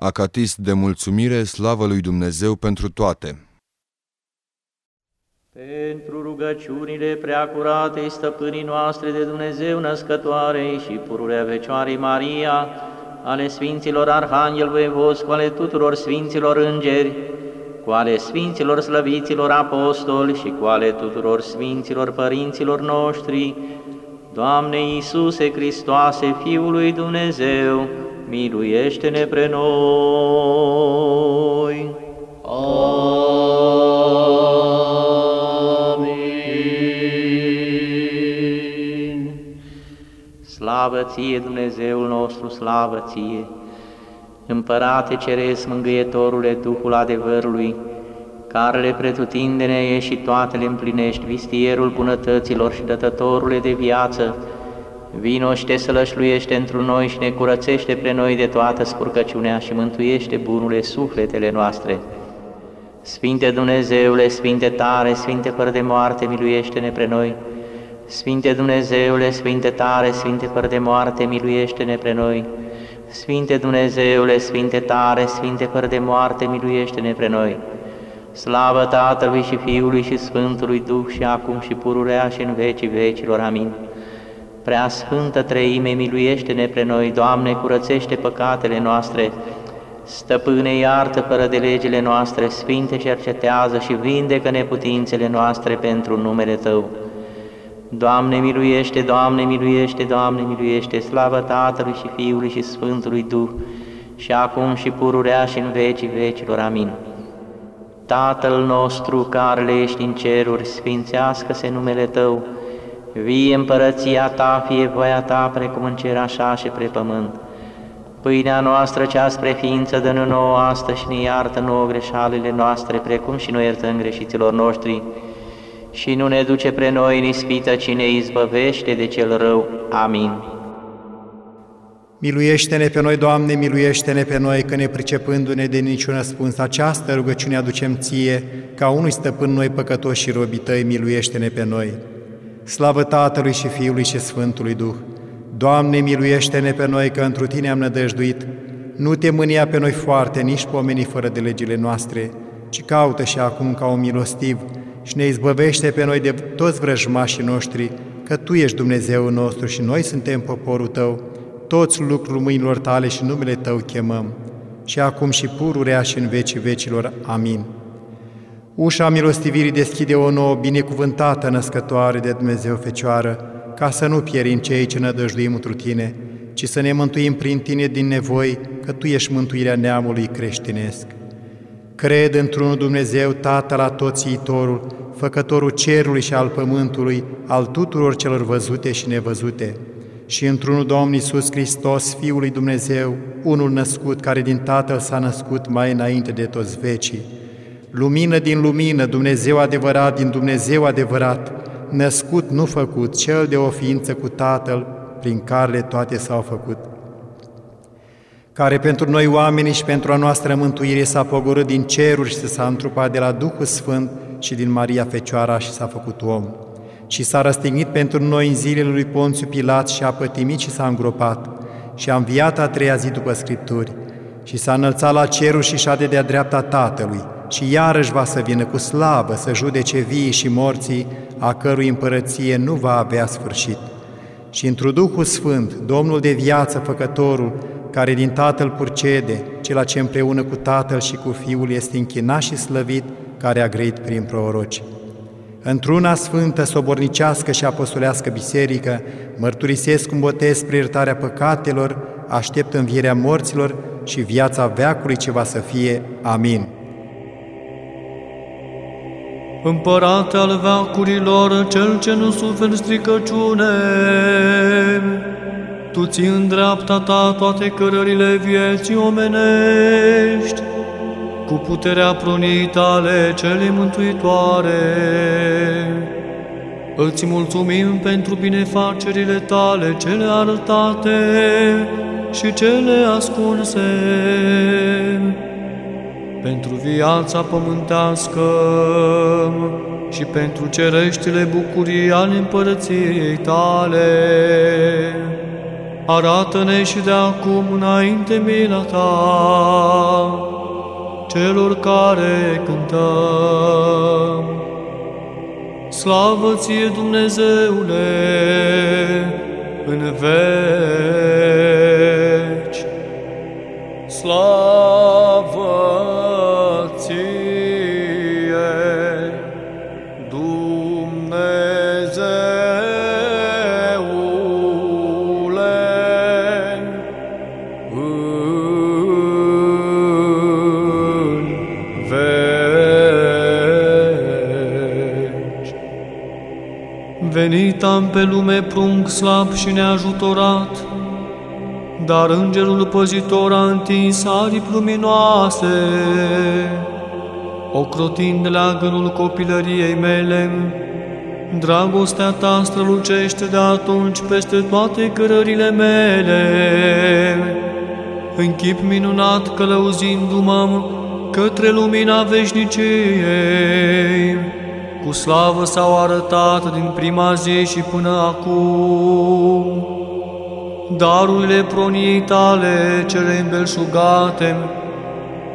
Acatist de mulțumire, slavă lui Dumnezeu pentru toate. Pentru rugăciunile preacurate stăpânii noastre de Dumnezeu născătoare și pururea Fecioarei Maria, ale Sfinților Arhanghel Voivoz, cu ale tuturor Sfinților Îngeri, cu ale Sfinților Slăviților Apostoli și cu ale tuturor Sfinților Părinților noștri, Doamne Iisuse Hristoase, Fiul lui Dumnezeu, miluiește-ne pre noi! Amin. Slavă ție, Dumnezeul nostru, slavă ție! Împărate Ceresc, Mângâietorule, Duhul adevărului, care le pretutindene și toate le împlinești, vistierul bunătăților și dătătorule de viață, vino și te sălășluiește într noi și ne curățește pre noi de toată spurcăciunea și mântuiește bunule sufletele noastre. Sfinte Dumnezeule, Sfinte tare, Sfinte fără de moarte, miluiește-ne pre noi. Sfinte Dumnezeule, Sfinte tare, Sfinte fără de moarte, miluiește-ne pre noi. Sfinte Dumnezeule, Sfinte tare, Sfinte fără de moarte, miluiește-ne pre noi. Slavă Tatălui și Fiului și Sfântului Duh și acum și pururea și în vecii vecilor. Amin. Prea Sfântă Treime, miluiește-ne pre noi, Doamne, curățește păcatele noastre, Stăpâne, iartă fără de legile noastre, Sfinte, cercetează și vindecă neputințele noastre pentru numele Tău. Doamne, miluiește, Doamne, miluiește, Doamne, miluiește, slavă Tatălui și Fiului și Sfântului Duh, și acum și pururea și în vecii vecilor. Amin. Tatăl nostru care le ești în ceruri, sfințească-se numele Tău, vie împărăția Ta, fie voia Ta, precum în cer așa și pre pământ. Pâinea noastră cea spre ființă dă nouă astăzi și ne iartă nouă greșalile noastre, precum și noi iertăm greșiților noștri, și nu ne duce pre noi în ispită, ci ne izbăvește de cel rău. Amin. Miluiește-ne pe noi, Doamne, miluiește-ne pe noi, că ne pricepându-ne de niciun răspuns această rugăciune aducem Ție, ca unui stăpân noi păcătoși și robii Tăi, miluiește-ne pe noi. Slavă Tatălui și Fiului și Sfântului Duh! Doamne, miluiește-ne pe noi, că întru Tine am nădăjduit. Nu te mânia pe noi foarte, nici pomeni fără de legile noastre, ci caută și acum ca un milostiv și ne izbăvește pe noi de toți vrăjmașii noștri, că Tu ești Dumnezeu nostru și noi suntem poporul Tău, toți lucrul mâinilor Tale și numele Tău chemăm, și acum și pururea și în vecii vecilor. Amin. Ușa milostivirii deschide o nouă binecuvântată născătoare de Dumnezeu Fecioară, ca să nu pierim cei ce nădăjduim întru Tine, ci să ne mântuim prin Tine din nevoi, că Tu ești mântuirea neamului creștinesc. Cred într-unul Dumnezeu, Tatăl Atoțiitorul, Făcătorul cerului și al pământului, al tuturor celor văzute și nevăzute, și într-unul Domn Iisus Hristos, Fiul lui Dumnezeu, unul născut, care din Tatăl s-a născut mai înainte de toți vecii, lumină din lumină, Dumnezeu adevărat din Dumnezeu adevărat, născut, nu făcut, cel de o ființă cu Tatăl, prin care toate s-au făcut, care pentru noi oamenii și pentru a noastră mântuire s-a pogorât din ceruri și s-a întrupat de la Duhul Sfânt și din Maria Fecioara și s-a făcut om, și s-a răstignit pentru noi în zilele lui Ponțiu Pilat și a pătimit și s-a îngropat, și a înviat a treia zi după Scripturi, și s-a înălțat la cerul și șade de-a dreapta Tatălui, și iarăși va să vină cu slavă să judece vii și morții, a cărui împărăție nu va avea sfârșit. Și într Duhul Sfânt, Domnul de viață, Făcătorul, care din Tatăl purcede, cel ce împreună cu Tatăl și cu Fiul este închinat și slăvit, care a grăit prin proroci. Într-una sfântă, sobornicească și apostolească biserică, mărturisesc un botez spre iertarea păcatelor, aștept învierea morților și viața veacului ce va să fie. Amin. Împărate al veacurilor, cel ce nu suferi stricăciune, Tu ți în dreapta ta toate cărările vieții omenești, cu puterea prunii tale cele mântuitoare. Îți mulțumim pentru binefacerile tale cele arătate și cele ascunse pentru viața pământească și pentru cereștile bucurii ale împărăției tale. arată-ne și de acum înainte mila ta, celor care cântăm. Slavă ție, Dumnezeule, în veci. Slavă Venit am pe lume prunc slab și neajutorat, dar îngerul păzitor a întins aripi luminoase, ocrotind leagănul copilăriei mele, dragostea ta strălucește de atunci peste toate cărările mele. În chip minunat călăuzindu-mă către lumina veșniciei, cu slavă s-au arătat din prima zi și până acum. Darurile proniei tale, cele îmbelșugate,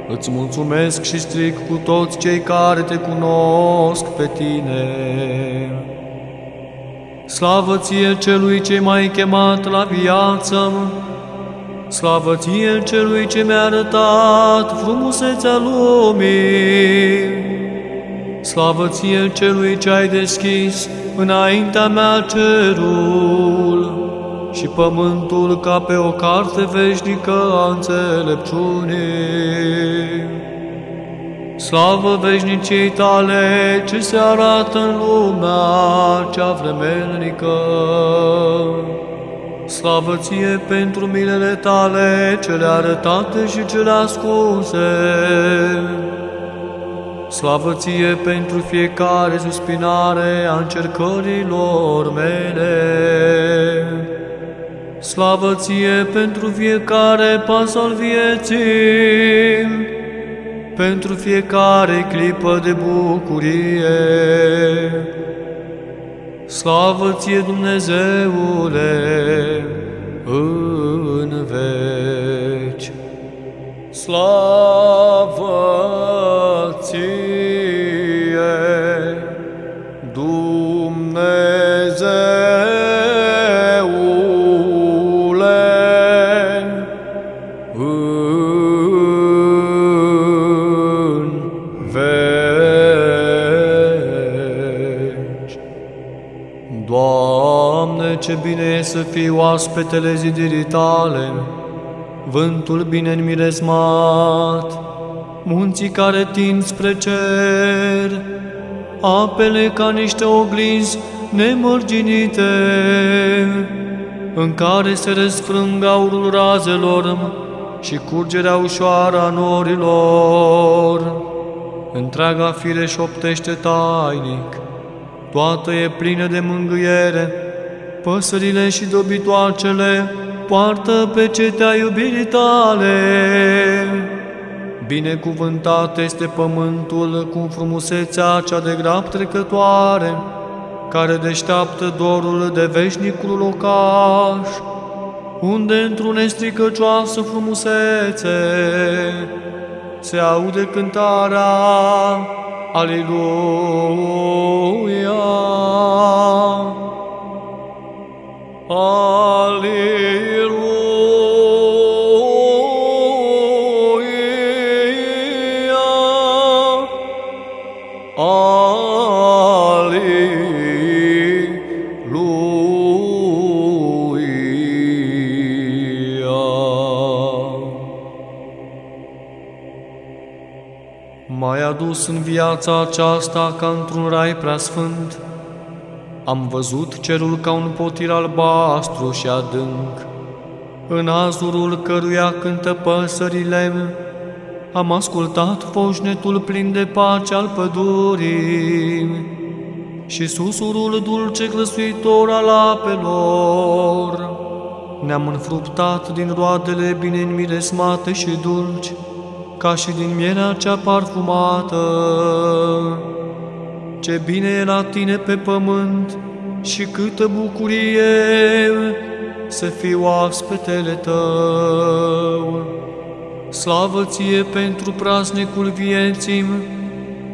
îți mulțumesc și stric cu toți cei care te cunosc pe tine. Slavă ție celui ce m-ai chemat la viață, Slavă ție celui ce mi-a arătat frumusețea lumii. Slavă ție celui ce ai deschis înaintea mea cerul și pământul ca pe o carte veșnică a înțelepciunii. Slavă veșniciei tale ce se arată în lumea cea vremelnică. Slavă ție pentru milele tale, cele arătate și cele ascunse. Slavă ție pentru fiecare suspinare a încercărilor mele. Slavă ție pentru fiecare pas al vieții, pentru fiecare clipă de bucurie. Slavă ție, Dumnezeule, în veci. Slavă oaspetele zidirii tale, vântul bine înmiresmat, munții care tind spre cer, apele ca niște oglinzi nemărginite, în care se răsfrâng aurul razelor și curgerea ușoară a norilor. Întreaga fire șoptește tainic, toată e plină de mângâiere, păsările și dobitoacele poartă pe cetea iubirii tale. Binecuvântat este pământul cu frumusețea cea de grab trecătoare, care deșteaptă dorul de veșnicul locaș, unde într-o nestricăcioasă frumusețe se aude cântarea Aleluia! Aleluia! Aleluia! M-ai adus în viața aceasta ca într-un rai preasfânt. Am văzut cerul ca un potir albastru și adânc, în azurul căruia cântă păsările. Am ascultat foșnetul plin de pace al pădurii și susurul dulce glăsuitor al apelor. Ne-am înfruptat din roadele bine înmiresmate și dulci, ca și din mierea cea parfumată. Ce bine e la tine pe pământ și câtă bucurie să fiu oaspetele tău. Slavă ție pentru praznicul vieții,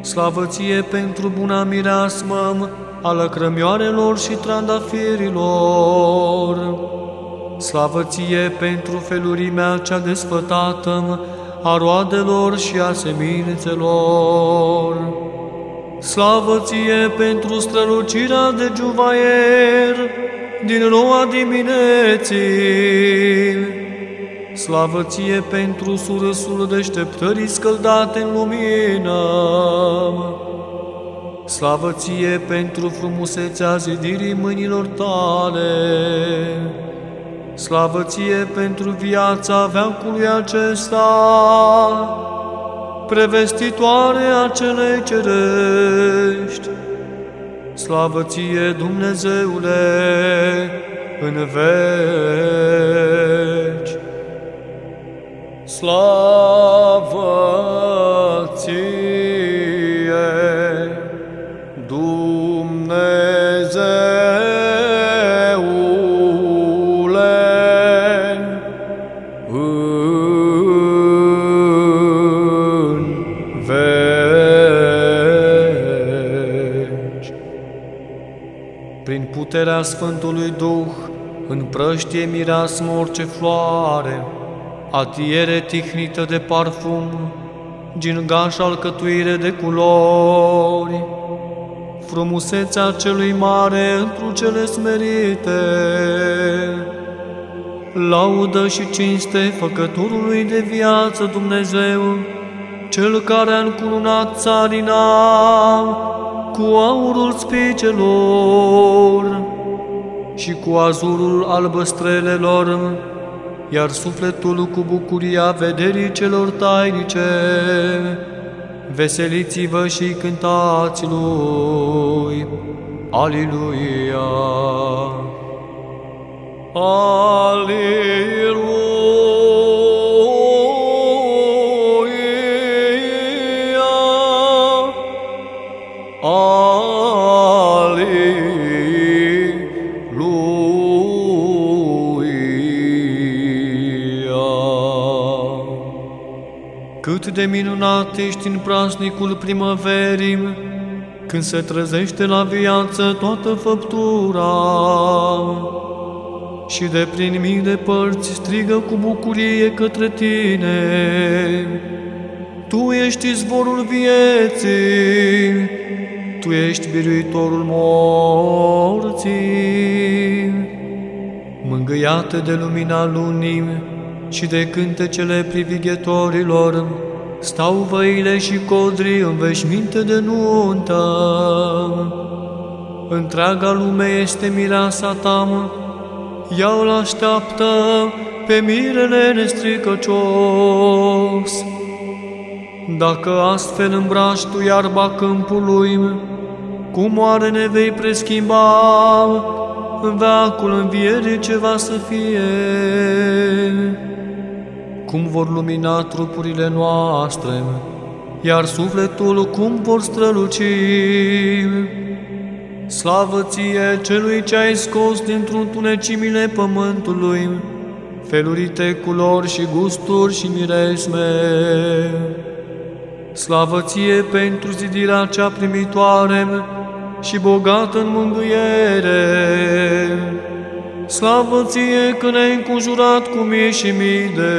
slavă ție pentru buna mireasmă a lăcrămioarelor și trandafirilor. Slavă ție pentru felurimea cea desfătată a roadelor și a semințelor. Slavă ție pentru strălucirea de juvaier din roa dimineții. Slavă ție pentru surâsul deșteptării scăldate în lumină. Slavă ție pentru frumusețea zidirii mâinilor tale. Slavă ție pentru viața veacului acesta, prevestitoare a celei cerești. Slavă ție, Dumnezeule, în veci. Slavă puterea Sfântului Duh, împrăștie mireasmă orice floare, atiere tihnită de parfum, gingaș alcătuire de culori, frumusețea celui mare întru cele smerite, laudă și cinste făcătorului de viață Dumnezeu, cel care a încununat țarina cu aurul spicelor și cu azurul albăstrelelor, iar sufletul cu bucuria vederii celor tainice. Veseliți-vă și cântați lui. Aliluia! Aliluia! De minunat ești în praznicul primăverii, când se trezește la viață toată făptura și de prin mii de părți strigă cu bucurie către tine. Tu ești izvorul vieții, Tu ești biruitorul morții, mângâiată de lumina lunii și de cântecele privighetorilor, stau văile și codrii în veșminte de nuntă. Întreaga lume este mireasa ta, mă, ea îl așteaptă pe mirele nestricăcios. Dacă astfel îmbraci tu iarba câmpului, cum oare ne vei preschimba în veacul învierii ce va să fie? Cum vor lumina trupurile noastre, iar sufletul cum vor străluci? Slavă ție celui ce ai scos dintr-un tunecimile pământului, felurite culori și gusturi și miresme. Slavă ție pentru zidirea cea primitoare și bogată în mângâiere. Slavă ție că ne-ai înconjurat cu mii și mii de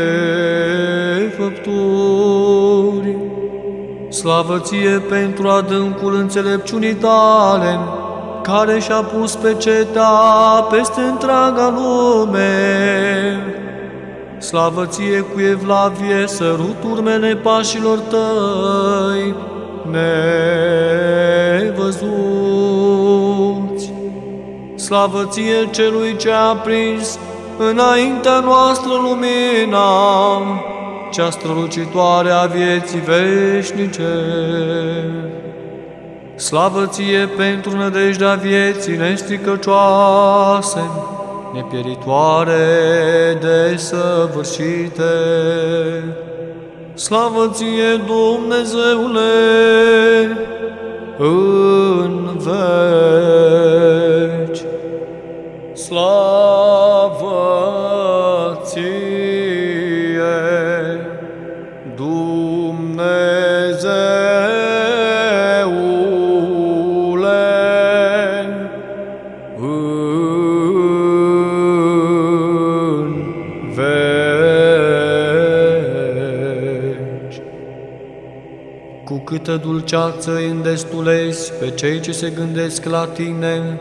făpturi. Slavă ție pentru adâncul înțelepciunii tale, care și-a pus pe cetea peste întreaga lume. Slavă ție cu evlavie, sărut urmele pașilor tăi, nevăzuți. Slavă ție celui ce a prins înaintea noastră lumina, cea strălucitoare a vieții veșnice. Slavă ție pentru nădejdea vieții nestricăcioase, nepieritoare de săvârșite slavă ție, Dumnezeule, în veci. Cu câtă dulceață îndestulezi pe cei ce se gândesc la tine,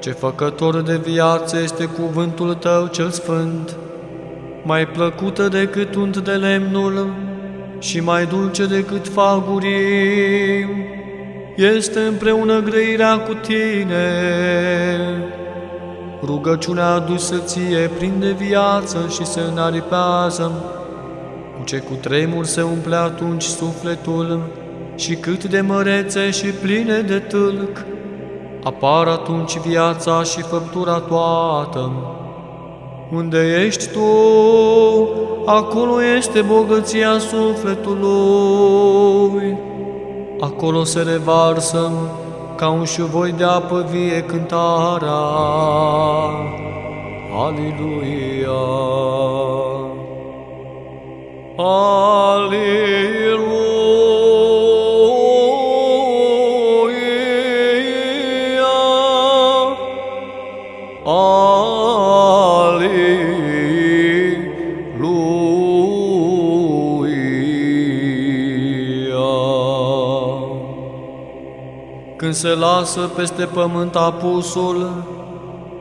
ce făcător de viață este cuvântul tău cel sfânt, mai plăcută decât unt de lemnul și mai dulce decât fagurii, este împreună grăirea cu tine. Rugăciunea adusă ție prinde viață și se înaripează, cu ce cu tremur se umple atunci sufletul și cât de mărețe și pline de tâlc, apar atunci viața și făptura toată. Unde ești tu, acolo este bogăția sufletului. Acolo se revarsă ca un șuvoi de apă vie cântarea. Aleluia! Când se lasă peste pământ apusul,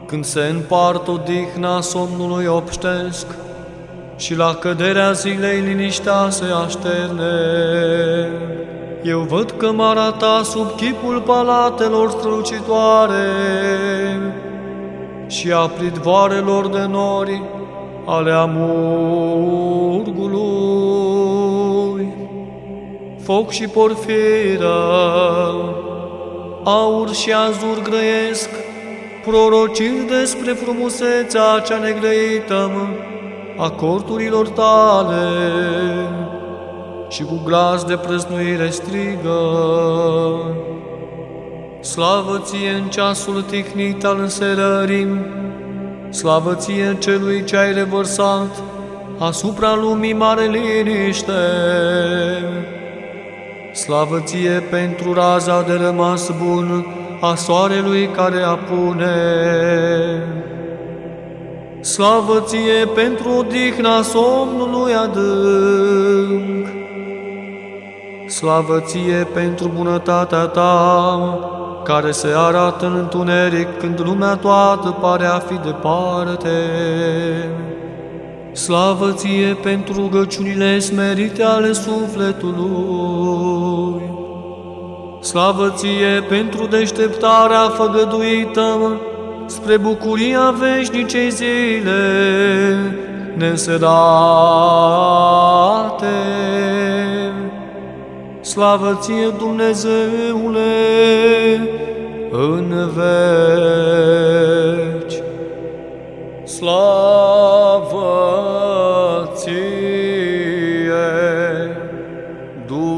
când se împart odihna somnului obștesc, și la căderea zilei liniștea se așterne. Eu văd că mă arata sub chipul palatelor strălucitoare și a pridvoarelor de nori ale amurgului. Foc și porfiră, aur și azur grăiesc, prorocind despre frumusețea cea negrăită, a corturilor tale și cu glas de prăznuire strigă. Slavă ție în ceasul tihnit al înserării, slavă ție celui ce ai revărsat asupra lumii mare liniște. Slavă ție pentru raza de rămas bun a soarelui care apune. Slavă ție pentru odihna somnului adânc. Slavă ție pentru bunătatea ta, care se arată în întuneric când lumea toată pare a fi departe. Slavă ție pentru rugăciunile smerite ale sufletului. Slavă ție pentru deșteptarea făgăduită spre bucuria veșnicei zile nesedate. Slavă ție, Dumnezeule, în veci. Slavă ție, Dumnezeule,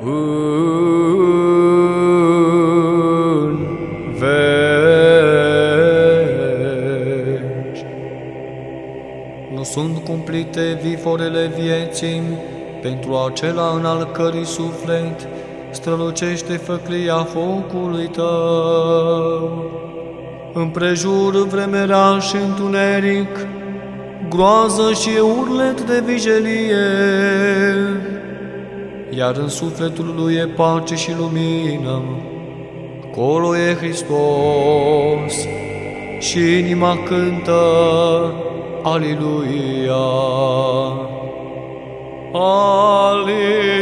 în veci. Nu sunt cumplite viforele vieții pentru acela în al cărui suflet strălucește făclia focului tău. Împrejur vremerea și întuneric, groază și urlet de vijelie, iar în sufletul lui e pace și lumină. Colo e Hristos și inima cântă Aliluia. Aliluia.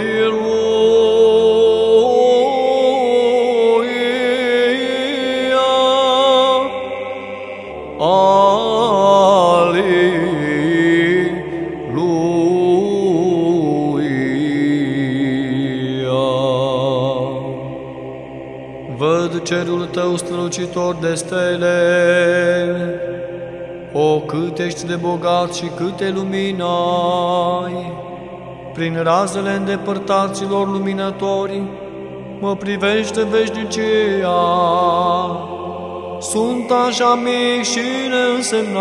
Tău strălucitor de stele, o, cât ești de bogat și câte lumini ai! Prin razele îndepărtaților luminători, mă privește veșnicia. Sunt așa mic și neînsemnat,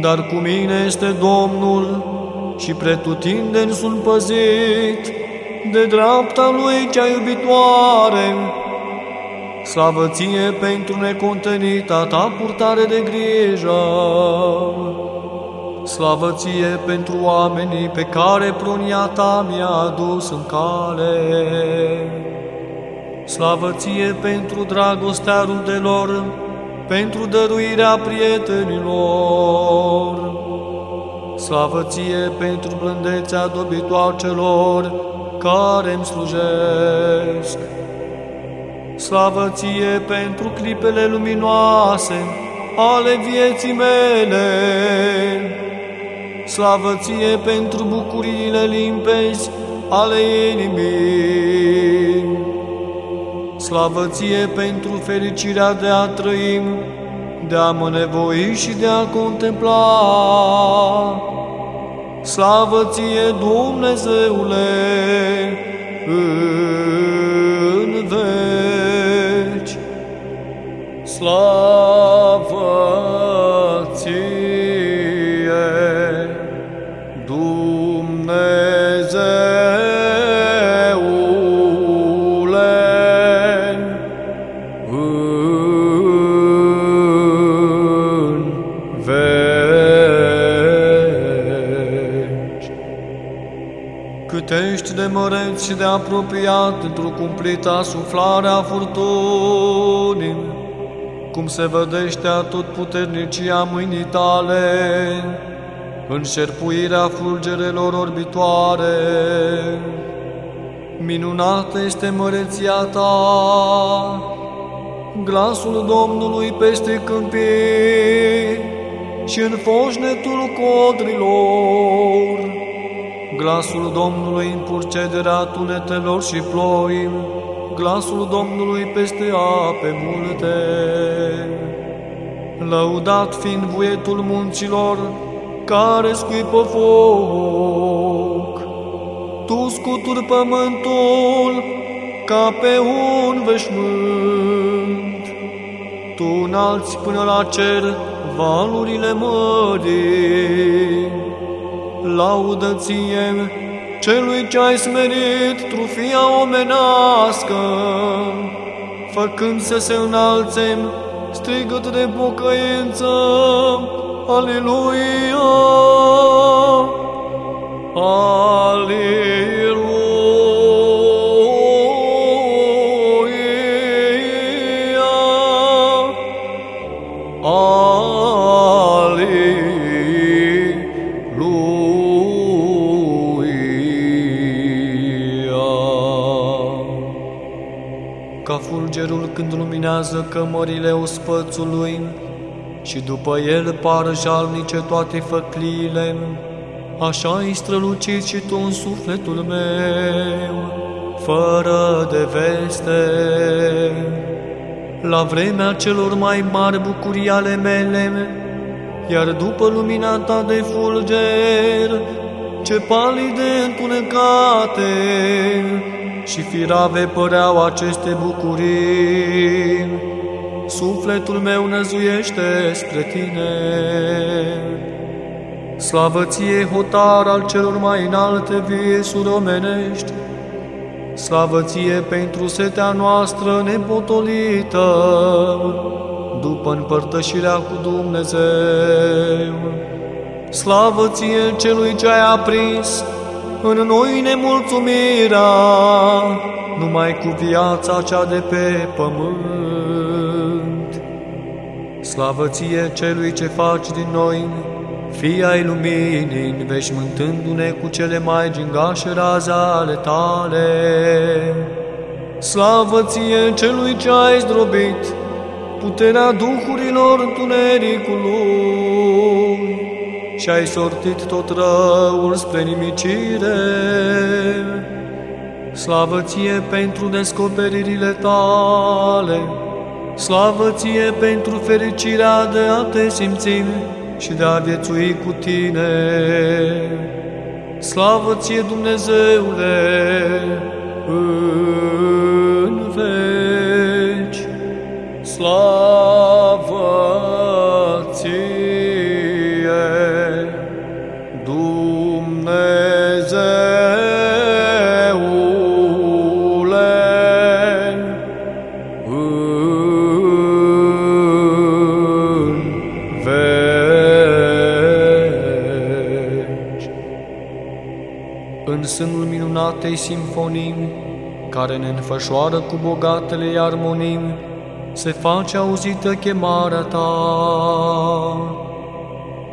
dar cu mine este Domnul și pretutindeni sunt păzit de dreapta Lui cea iubitoare. Slavă ție pentru necontenita ta purtare de grijă. Slavă ție pentru oamenii pe care prunia ta mi-a adus în cale. Slavă ție pentru dragostea rudelor, pentru dăruirea prietenilor. Slavă ție pentru blândețea dobitoacelor care îmi slujesc. Slavă ție pentru clipele luminoase ale vieții mele. Slavă ție pentru bucuriile limpezi ale inimii. Slavă ție pentru fericirea de a trăi, de a mă nevoi și de a contempla. Slavă ție, Dumnezeule, în Slavă ție, Dumnezeule, în veci. Cât ești de măreț și de apropiat într-o cumplită suflare a furtunii, cum se vedește tot puternicia mâinii tale, în șerpuirea fulgerelor orbitoare. Minunată este măreția ta, glasul Domnului peste câmpii și în foșnetul codrilor. Glasul Domnului în purcederea tunetelor și ploi, glasul Domnului peste ape multe. Lăudat fiind vuietul munților, care scuipă foc. Tu scuturi pământul ca pe un veșmânt. Tu înalți până la cer valurile mării. Laudă ție celui ce ai smerit trufia omenească, făcând să se înalțe strigăt de pocăință. Aleluia! Aleluia! Luminează cămările ospățului și după el par jalnice toate făcliile, așa ai strălucit și tu în sufletul meu, fără de veste. La vremea celor mai mari bucurii ale mele, iar după lumina ta de fulger, ce palide întunecate și firave păreau aceste bucurii, sufletul meu năzuiește spre tine. Slavă ție, hotar al celor mai înalte viesuri omenești, Slavă ție pentru setea noastră nepotolită, după împărtășirea cu Dumnezeu. Slavă ție celui ce ai aprins în noi nemulțumirea, numai cu viața cea de pe pământ. Slavă ție celui ce faci din noi fii ai luminii, înveșmântându-ne cu cele mai gingașe raze ale tale. Slavă ție celui ce ai zdrobit puterea duhurilor întunericului și ai sortit tot răul spre nimicire. Slavă ție pentru descoperirile tale, slavă ție pentru fericirea de a te simți și de a viețui cu tine. Slavă ție, Dumnezeule, în veci. Slavă minunatei simfonii, care ne înfășoară cu bogatele armonii, se face auzită chemarea ta.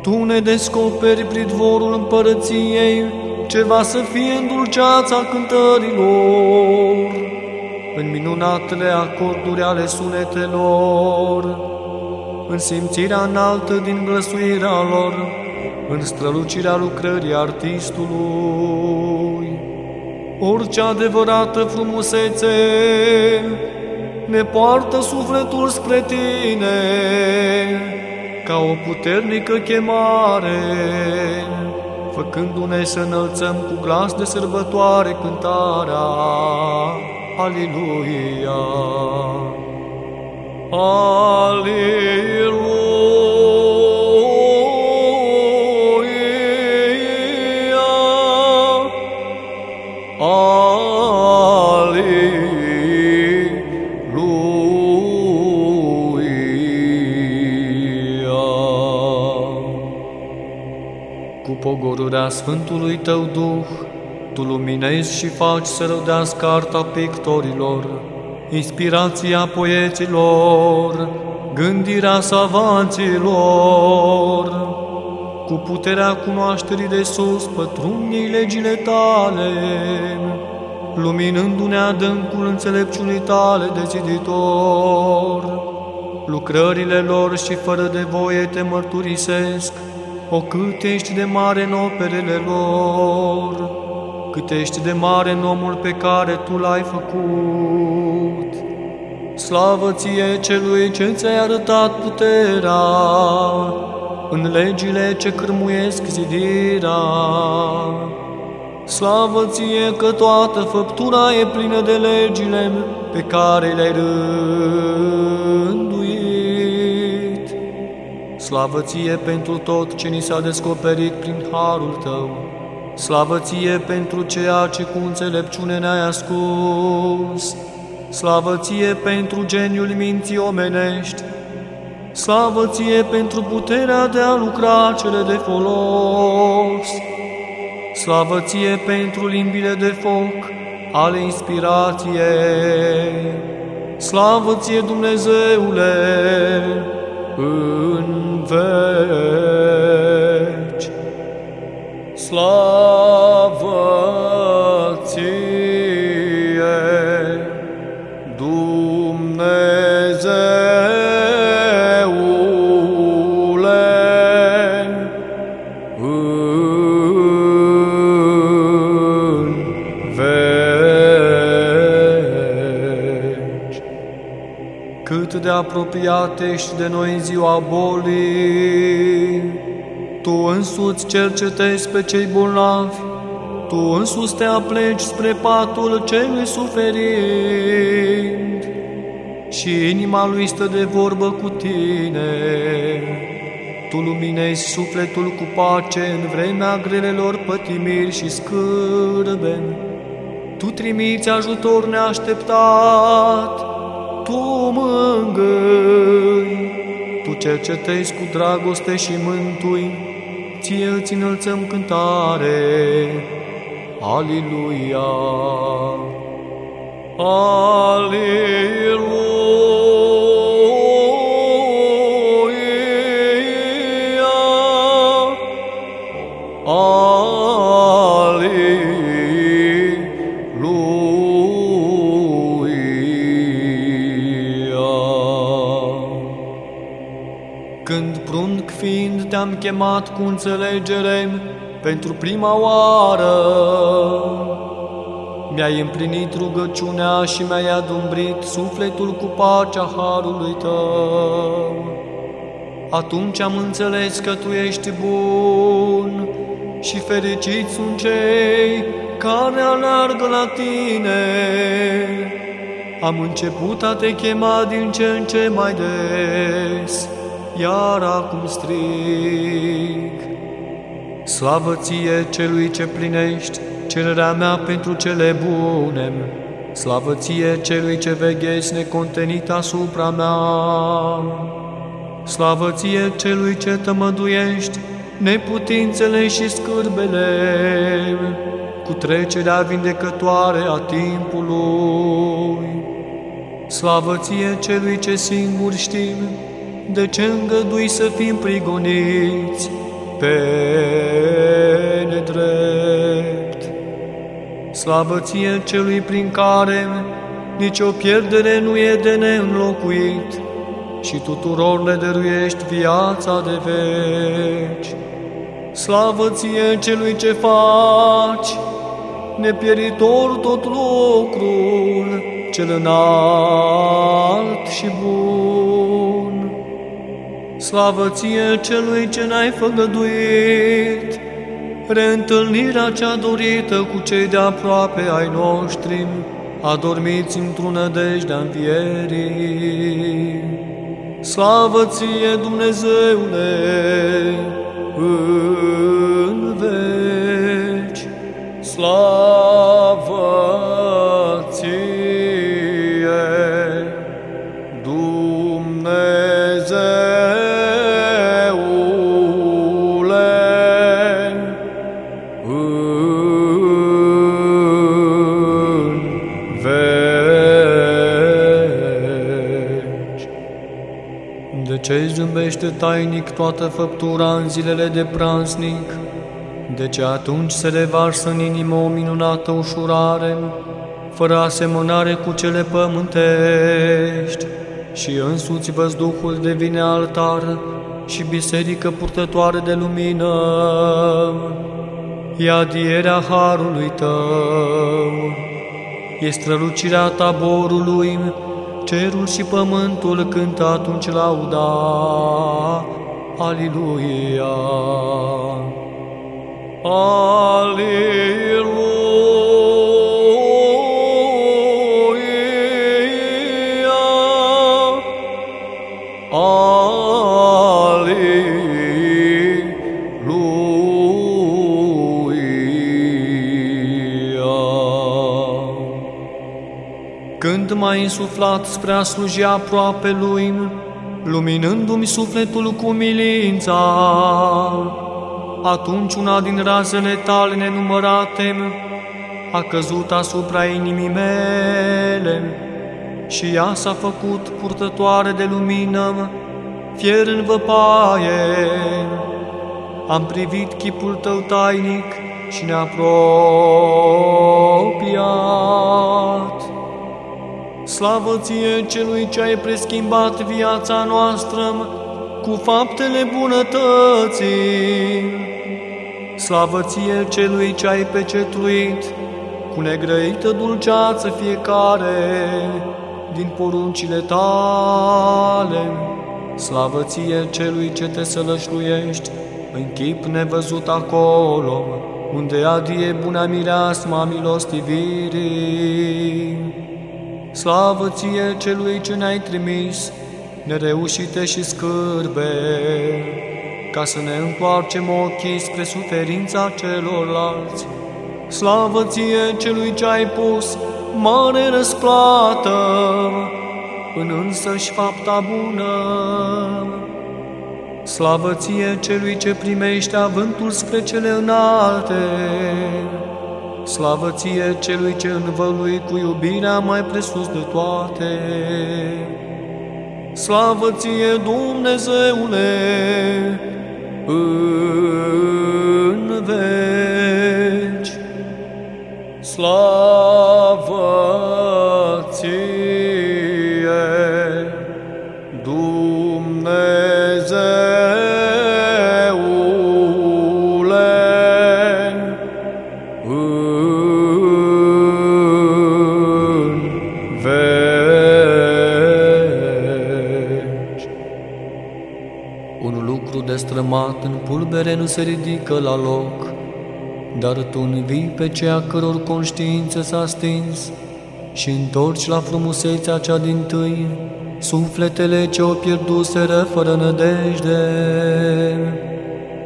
Tu ne descoperi pridvorul împărăției, ceva să fie îndulceața cântărilor, în minunatele acorduri ale sunetelor, în simțirea înaltă din glăsuirea lor, în strălucirea lucrării artistului. Orice adevărată frumusețe ne poartă sufletul spre tine, ca o puternică chemare, făcându-ne să înălțăm cu glas de sărbătoare cântarea Aliluia. Aliluia. Sfântului Tău Duh, Tu luminezi și faci să rădească arta pictorilor, inspirația poeților, gândirea savanților. Cu puterea cunoașterii de sus pătrunii legile Tale, luminându-ne adâncul înțelepciunii Tale de ziditor. Lucrările lor și fără de voie te mărturisesc, o cât ești de mare în operele lor, cât ești de mare în omul pe care Tu l-ai făcut. Slavă ție celui ce ți-ai arătat puterea, în legile ce cârmuiesc zidirea. Slavă ție că toată făptura e plină de legile pe care le-ai rânduit. Slavă ție pentru tot ce ni s-a descoperit prin harul tău. Slavă ție pentru ceea ce cu înțelepciune ne-ai ascuns. Slavă ție pentru geniul minții omenești. Slavă ție pentru puterea de a lucra cele de folos. Slavă ție pentru limbile de foc ale inspirației. Slavă ție, Dumnezeule, în veci. Slavă ție, Dumnezeule, Cât de apropiat ești de noi în ziua bolii, Tu însuți cercetezi pe cei bolnavi, Tu însuți te apleci spre patul celui suferind și inima lui stă de vorbă cu tine. Tu luminezi sufletul cu pace în vremea grelelor pătimiri și scârbe. Tu trimiți ajutor neașteptat, Tu mângâi, Tu cercetezi cu dragoste și mântui, Ție îți înălțăm cântare. Aliluia! Aleluia! Te-am chemat cu înțelegere pentru prima oară, mi-ai împlinit rugăciunea și mi-ai adumbrit sufletul cu pacea harului tău. Atunci am înțeles că tu ești bun și fericiți sunt cei care alargă la tine. Am început a te chema din ce în ce mai des, iar acum strig. Slavă ție celui ce plinești cererea mea pentru cele bune, Slavă ție celui ce veghezi necontenit asupra mea. Slavă ție celui ce tămăduiești neputințele și scârbele cu trecerea vindecătoare a timpului. Slavă ție celui ce singur știm de ce îngădui să fim prigoniți pe nedrept. Slavă ție celui prin care nicio pierdere nu e de neînlocuit și tuturor le dăruiești viața de veci. Slavă ție celui ce faci, nepieritor tot lucrul, cel înalt și bun. Slavă ție celui ce n-ai făgăduit, reîntâlnirea cea dorită cu cei de aproape ai noștri, adormiți într-o nădejdea învierii. Slavă ție, Dumnezeule, în veci, slavă ce zâmbește tainic toată făptura în zilele de praznic? De ce atunci se revarsă în inimă o minunată ușurare, fără asemănare cu cele pământești? Și însuți văzduhul devine altar și biserică purtătoare de lumină. E adierea harului tău, e strălucirea taborului, cerul și pământul cântă atunci lauda. Aliluia! Aliluia! Când m-ai insuflat spre a sluji aproape Lui, luminându-mi sufletul cu milința, atunci una din razele tale nenumărate a căzut asupra inimii mele și ea s-a făcut purtătoare de lumină, fier în văpaie. Am privit chipul tău tainic și neapropiat. Slavă ție celui ce ai preschimbat viața noastră cu faptele bunătății. Slavă ție celui ce ai pecetruit cu negrăită dulceață fiecare din poruncile tale. Slavă ție celui ce te sălășluiești în chip nevăzut acolo, unde adie buna mireasma milostivirii. Slavă ție celui ce ne-ai trimis, nereușite și scârbe, ca să ne întoarcem ochii spre suferința celorlalți. Slavă ție celui ce ai pus mare răsplată în însăși fapta bună. Slavă ție celui ce primește avântul spre cele înalte. Slavă ție celui ce învălui cu iubirea mai presus de toate. Slavă ție, Dumnezeule, în veci. Slavă pulbere nu se ridică la loc, dar tu învii pe cea căror conștiință s-a stins și întorci la frumusețea cea din tâi sufletele ce o pierduseră fără nădejde.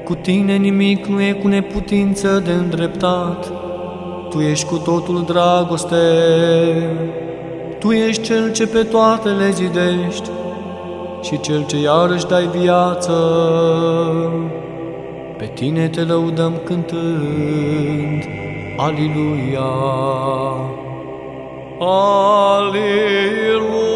Cu tine nimic nu e cu neputință de îndreptat, Tu ești cu totul dragoste, Tu ești Cel ce pe toate le zidești și Cel ce iarăși dai viață. Pe Tine te lăudăm cântând, Aliluia! Aliluia!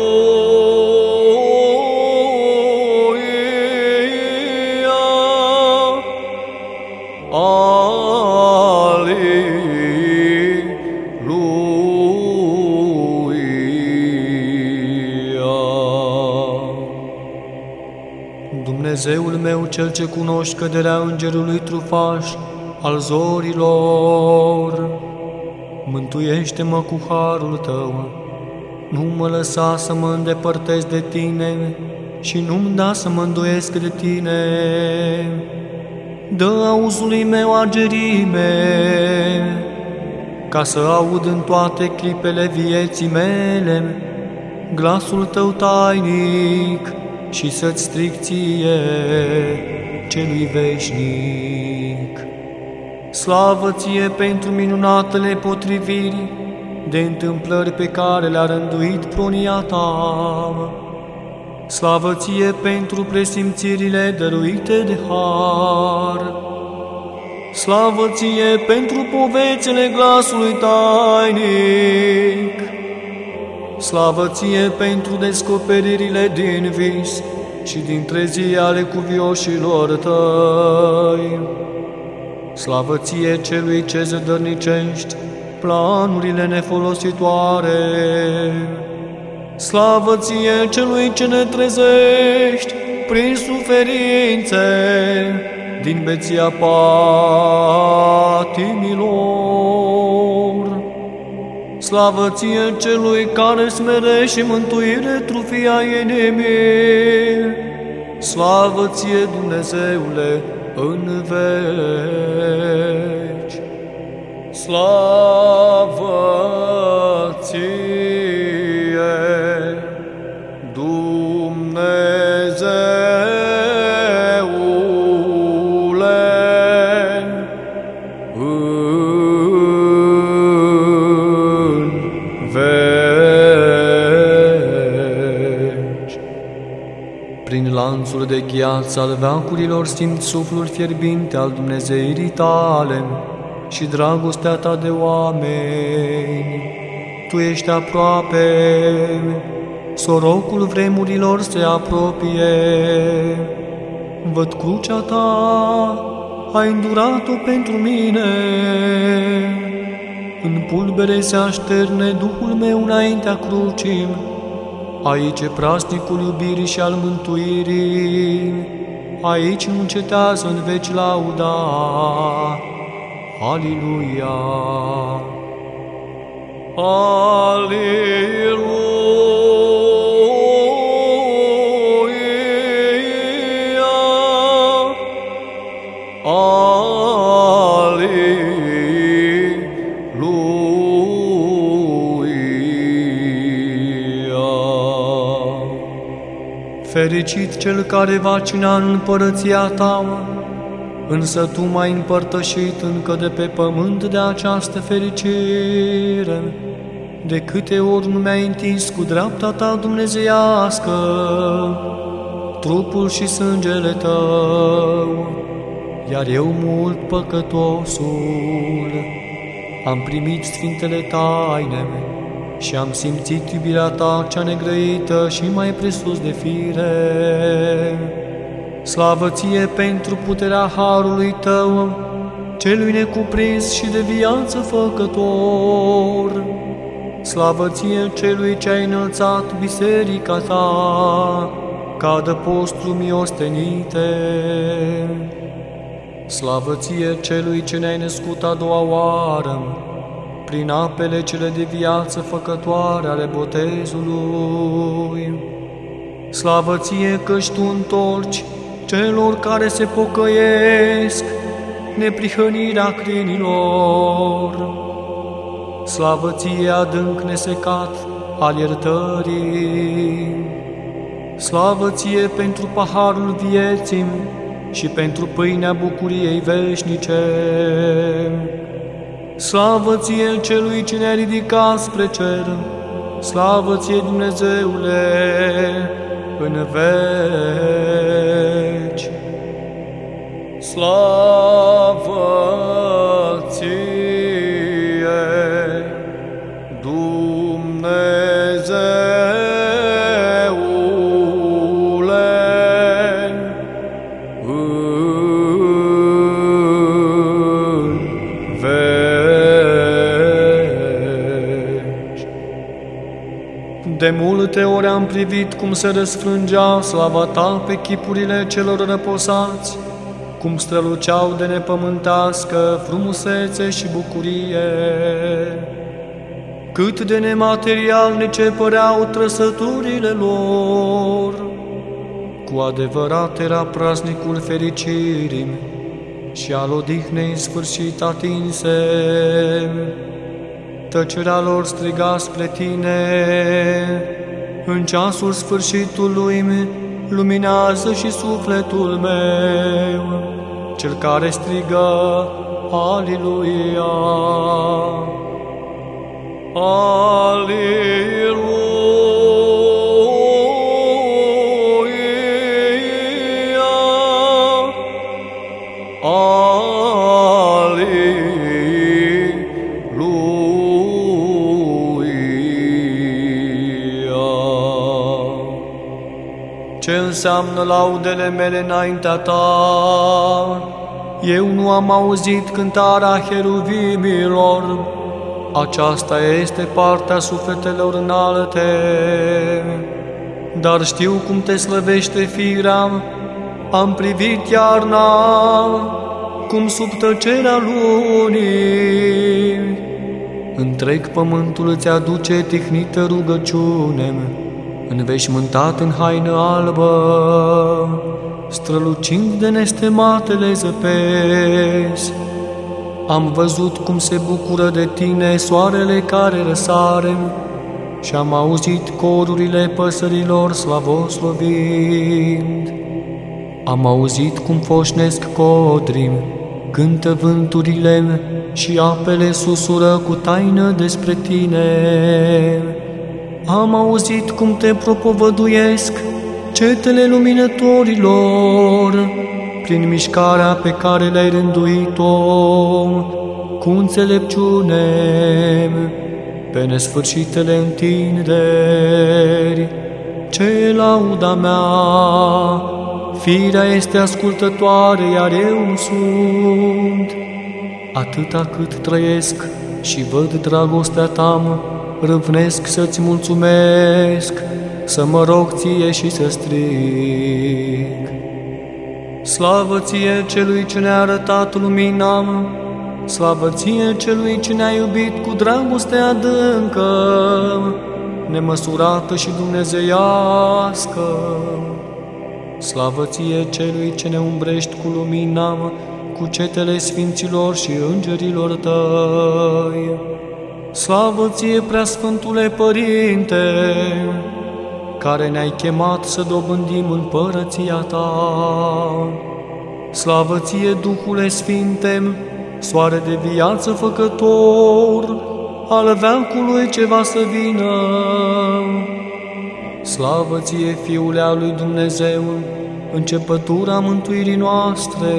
Dumnezeul meu, Cel ce cunoști căderea îngerului trufaș al zorilor, mântuiește-mă cu harul Tău, nu mă lăsa să mă îndepărtez de Tine și nu-mi da să mă îndoiesc de Tine. Dă auzului meu agerime, ca să aud în toate clipele vieții mele glasul Tău tainic, și să-ți stric ție celui veșnic. Slavă ție pentru minunatele potriviri de întâmplări pe care le-a rânduit pronia ta. Slavă ție pentru presimțirile dăruite de har. Slavă ție pentru povețele glasului tainic. Slavă ție pentru descoperirile din vis și din trezii ale cuvioșilor tăi. Slavă ție celui ce zădărnicești planurile nefolositoare. Slavă ție celui ce ne trezești prin suferințe din beția patimilor. Slavă ție celui care smere și mântuire trufia inimii. Slavă ție, Dumnezeule, în veci. Slavă ție, Dumnezeu. Lanțul de gheață al veacurilor simt suflul fierbinte al Dumnezeirii tale și dragostea ta de oameni. Tu ești aproape, sorocul vremurilor se apropie. Văd crucea ta, ai îndurat-o pentru mine. În pulbere se așterne Duhul meu înaintea crucii, Aici e prasnicul iubirii și al mântuirii, aici nu încetează în veci lauda. Aleluia! Aleluia! Fericit cel care va cina în împărăția ta, însă tu m-ai împărtășit încă de pe pământ de această fericire. De câte ori nu mi-ai întins cu dreapta ta dumnezeiască trupul și sângele tău, iar eu mult păcătosul am primit sfintele taine și am simțit iubirea ta cea negrăită și mai presus de fire. Slavă ție pentru puterea harului tău, celui necuprins și de viață făcător. Slavă ție celui ce ai înălțat biserica ta, ca de postru miostenite. Slavă ție celui ce ne-ai născut a doua oară, prin apele cele de viață făcătoare ale botezului. Slavă ție că tu întorci celor care se pocăiesc neprihănirea crinilor. Slavă ție adânc nesecat al iertării. Slavă ție pentru paharul vieții și pentru pâinea bucuriei veșnice. Slavă ție celui ce ne-a ridicat spre cer, slavă ție Dumnezeule în veci. Slavă De multe ori am privit cum se răsfrângea slava ta pe chipurile celor răposați, cum străluceau de nepământească frumusețe și bucurie. Cât de nematerial ce păreau trăsăturile lor, cu adevărat era praznicul fericirii și al odihnei sfârșit atinse tăcerea lor striga spre tine. În ceasul sfârșitului luminează și sufletul meu, cel care strigă, Aliluia! Înseamnă laudele mele înaintea ta. Eu nu am auzit cântarea heruvimilor, aceasta este partea sufletelor înalte. Dar știu cum te slăvește firea, am privit iarna, cum sub tăcerea lunii. Întreg pământul îți aduce tihnită rugăciune înveșmântat în haină albă, strălucind de nestematele zăpezi. Am văzut cum se bucură de tine soarele care răsare și am auzit corurile păsărilor slavoslovind. Am auzit cum foșnesc codrim, cântă vânturile și apele susură cu taină despre tine. Am auzit cum te propovăduiesc cetele luminătorilor, prin mișcarea pe care le-ai rânduit-o, cu înțelepciune, pe nesfârșitele întinderi. Ce lauda mea, firea este ascultătoare, iar eu sunt. Atâta cât trăiesc și văd dragostea ta, râvnesc să-ți mulțumesc, să mă rog ție și să strig. Slavă ție celui ce ne-a arătat lumina, slavă ție celui ce ne-a iubit cu dragoste adâncă, nemăsurată și dumnezeiască. Slavă ție celui ce ne umbrești cu lumina, cu cetele sfinților și îngerilor tăi. Slavă ție, preasfântule Părinte, care ne-ai chemat să dobândim împărăția ta. Slavă ție, Duhule Sfinte, soare de viață făcător, al veacului ce va să vină. Slavă ție, Fiule al lui Dumnezeu, începătura mântuirii noastre.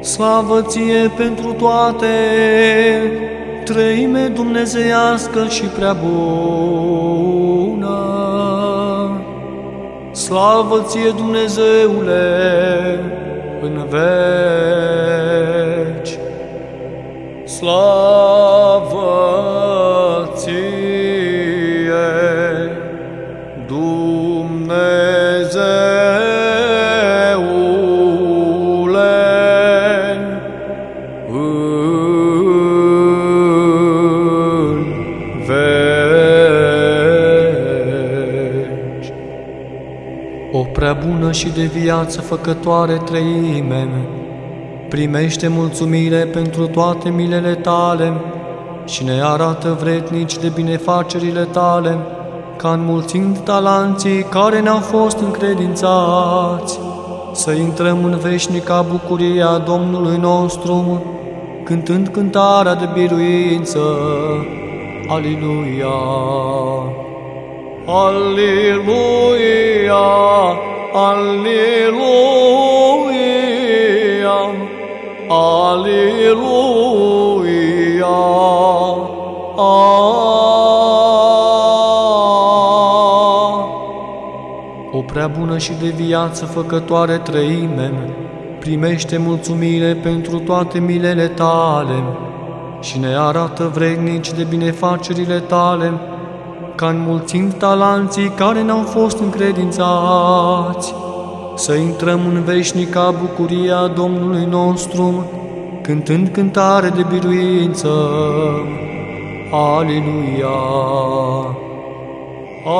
Slavă ție pentru toate, treime dumnezeiască și prea bună. Slavă ție, Dumnezeule, în veci. Slavă prea bună și de viață făcătoare trăime, primește mulțumire pentru toate milele tale și ne arată vretnici de binefacerile tale, ca înmulțind talanții care ne-au fost încredințați, să intrăm în veșnica bucurie a Domnului nostru, cântând cântarea de biruință. Aliluia! Aliluia! Aliluia! Aliluia! O prea bună și de viață făcătoare trăime, primește mulțumire pentru toate milele tale și ne arată vrednici de binefacerile tale, ca înmulțind talanții care ne-au fost încredințați, să intrăm în veșnica bucuria Domnului nostru, cântând cântare de biruință. Aleluia!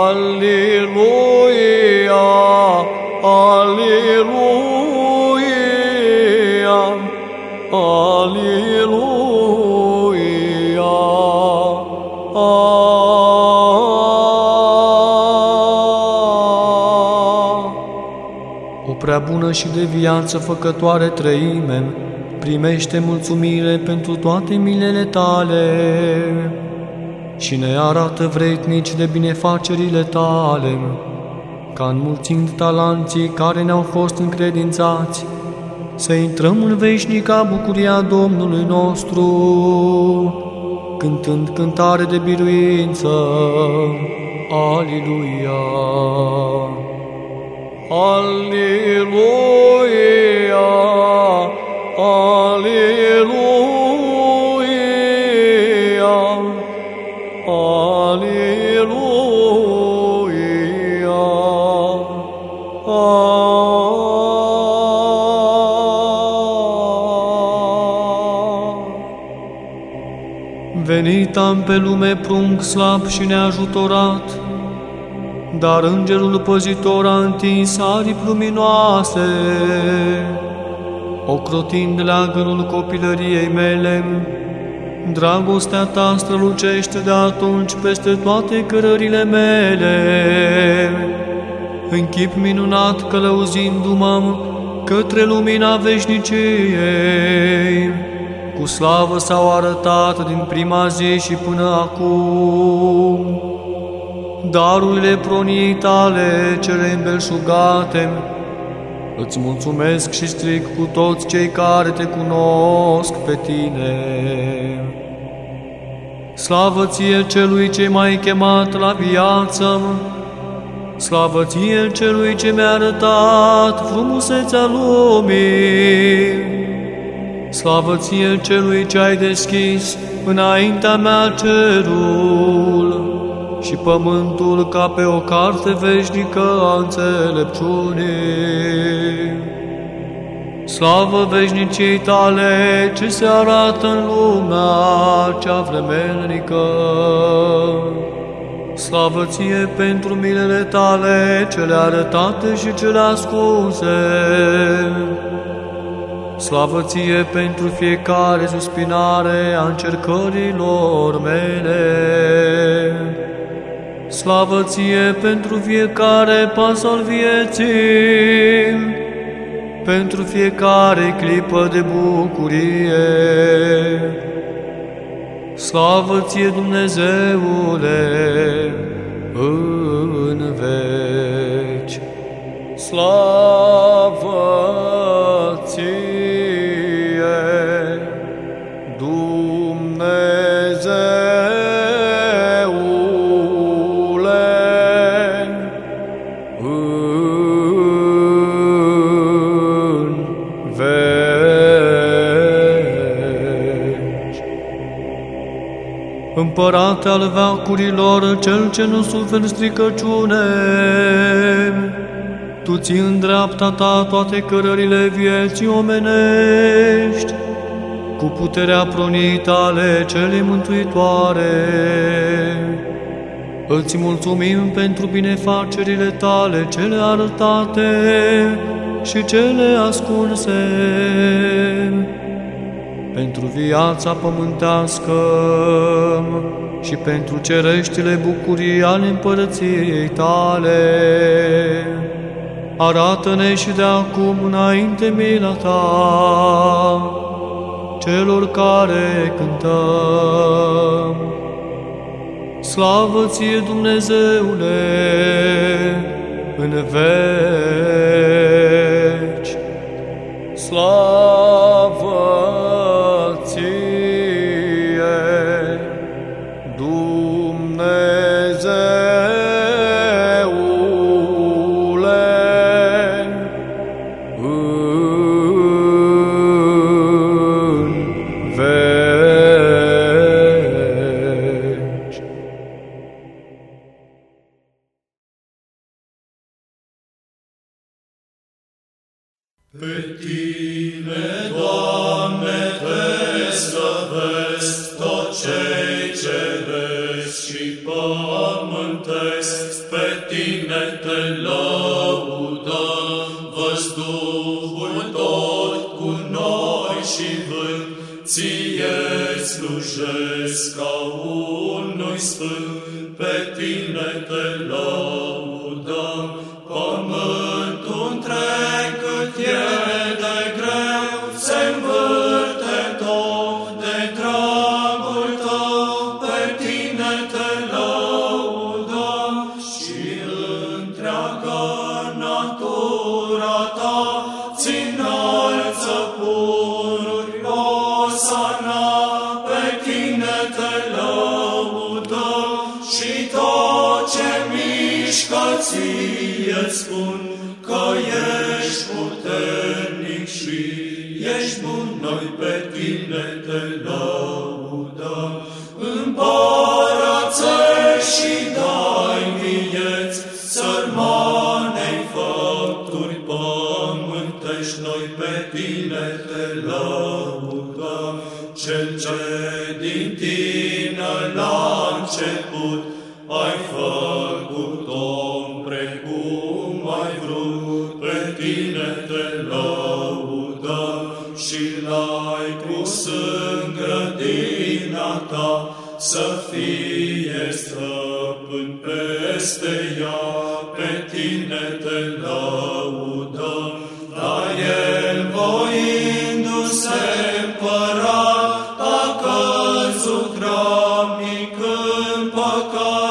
Aleluia! Aleluia! Aleluia! O bună și de viață făcătoare trăime, primește mulțumire pentru toate milele tale și ne arată vretnici de binefacerile tale, ca înmulțind talanții care ne-au fost încredințați, să intrăm în veșnica bucuria Domnului nostru, cântând cântare de biruință. Aliluia! Aliluia! Aliluia! Aleluia. Venit am pe lume prunc slab și neajutorat, dar îngerul păzitor a întins aripi luminoase, ocrotind leagănul copilăriei mele, Dragostea ta strălucește de atunci peste toate cărările mele. În chip minunat călăuzindu-mă către lumina veșniciei. Cu slavă s-au arătat din prima zi și până acum. Darurile proniei tale cele îmbelșugate, Îți mulțumesc și strig cu toți cei care te cunosc pe tine. Slavă ție celui ce m-ai chemat la viață, Slavă ție celui ce mi-a arătat frumusețea lumii, Slavă ție celui ce ai deschis înaintea mea cerul și pământul ca pe o carte veșnică a înțelepciunii. Slavă veșniciei tale ce se arată în lumea cea vremelnică. Slavă ție pentru milele tale cele arătate și cele ascunse. Slavă ție pentru fiecare suspinare a încercărilor mele. Slavă ție pentru fiecare pas al vieții, pentru fiecare clipă de bucurie. Slavă ție, Dumnezeule, în veci. Slavă Împărate al veacurilor, cel ce nu suferi stricăciune, Tu ții în dreapta ta toate cărările vieții omenești, cu puterea pronii tale cele mântuitoare. Îți mulțumim pentru binefacerile tale cele arătate și cele ascunse, pentru viața pământească și pentru cereștile bucurii ale împărăției tale. Arată-ne și de acum înainte mila ta, celor care cântăm. Slavă ție, Dumnezeule, în veci! Slavă! Pe Tine, Doamne, te slăvesc tot cei ceresc și pământesc, pe Tine te lăudăm, văzduhul tot cu noi și vânt, Ție slujesc ca unui sfânt. Lord God.